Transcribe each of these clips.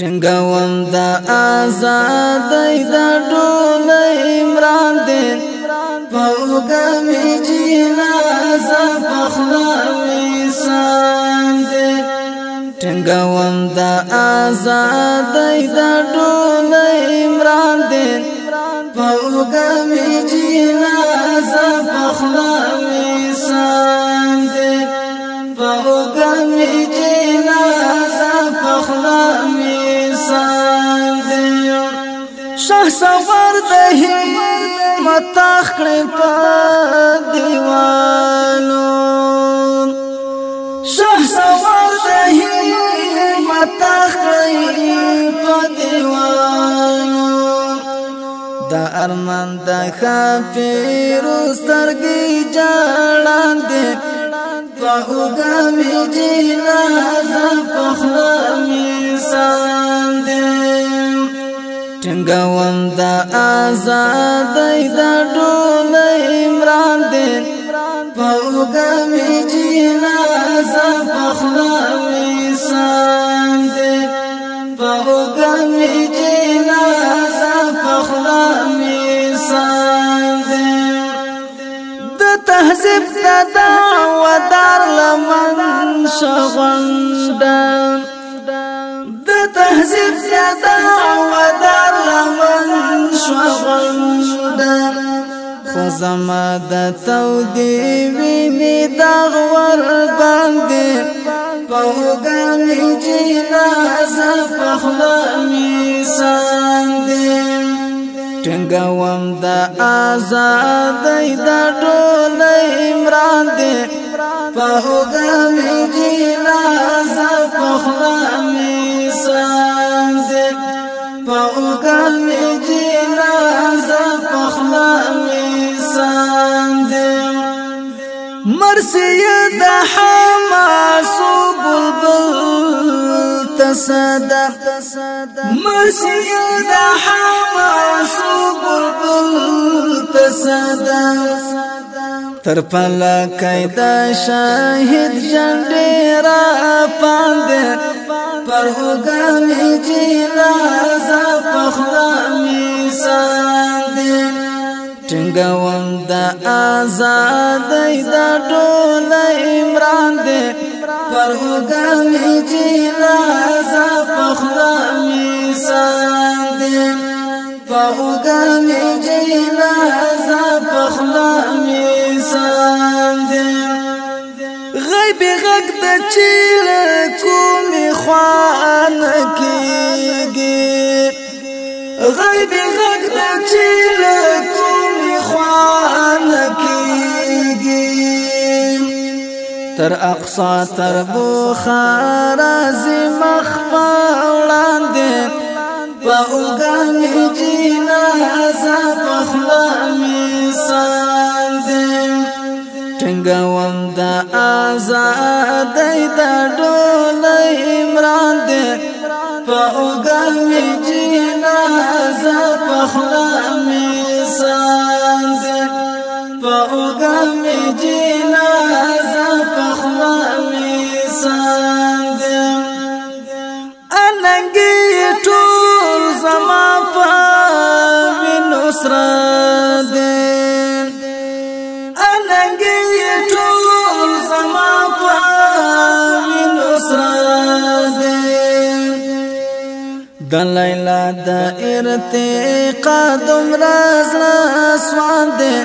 ټنګوم دا آزاد د ټول عمران دین پوګه می جنازه پخلاوي ساند ټنګوم دا آزاد د ټول عمران دین پوګه می جنازه پخلاوي تخړې په دیوالو شه سوار د همت تخړې په دیوالو د ارمان د خافیرو سترګې جړاندې په وګمې جنازه په خلا می ټنګوم دا آزاد د ټول عمران دې پوګه می جنازه پخلاوي سان دې پوګه می جنازه پخلاوي سان دې د تهذیب د دا ودار لمن شغنده تهذیب زیاده او ادار لمن شو غندر خزما د تو دی ویني دغ ور باندې په ګانې جنازه په خلا می ساندې ټنګوم د آزاد د ټول عمران دې په ګانې جنازه غم جنازه پخلا می ساندم مرسی د حماس بلبل تصدا مرسی د حماس بلبل تصدا تر پلا کیدا شاهد جنډه را پاند پر هوګان جیلا ز پخلا می ساندې ټنګوم د آزاد د ټول عمران دې پر هوګان جیلا ز پخلا می ساندې په هوګان جیلا ز پخلا می ساندې غیب غږ د چیل کو خوان کیږي غیب غږ د چیل کوم خوان کیږي تر اقصا تر بخارا زم خپا وړاندې په اوګه می جنازه په خلا می سره څنګه وم دا آزاد د ډول عمران دې په وګمې جنازه په خلا می سان دې په وګمې د لیلا د ارتقا دومره زړه سوان دی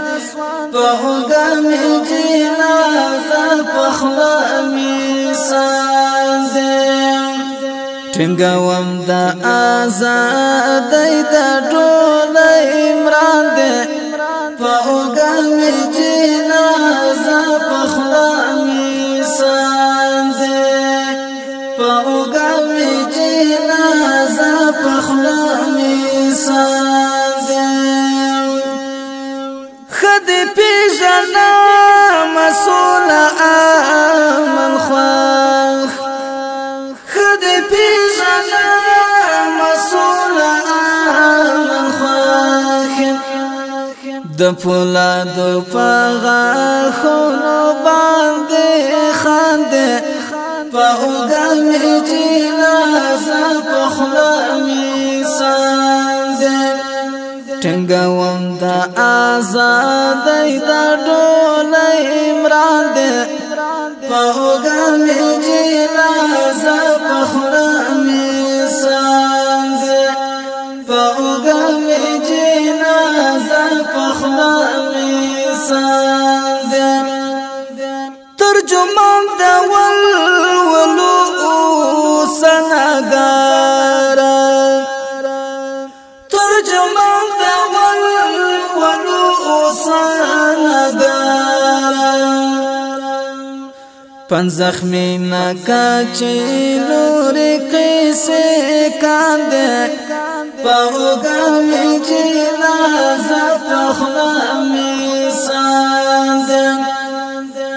په هوګه مې جنا زه په خوا مې سان دی ټینګوم د آزاد د ټول عمران دی په هوګه زدی پیژنا مسول آمن خواخ خدی پیژنا مسول آمن خواخ د پولادو پغا خونو باندې خاندې په اوګه می جنازه په خلا می ساندې ټنګاو دا آزاد دا ډول عمران دې په وګمې جنازه په خرمې سانګ په وګمې جنازه په خرمې سانګ ترجمان دا ول ولو سنګا پن زخمی نکا چیلو ری قیسی کانده پاو گامی چیلا زفخلامی سانده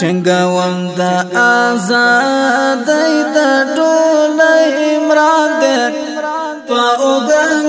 ٹنگوام دا آزادی دا ڈول امران ده پاو گامی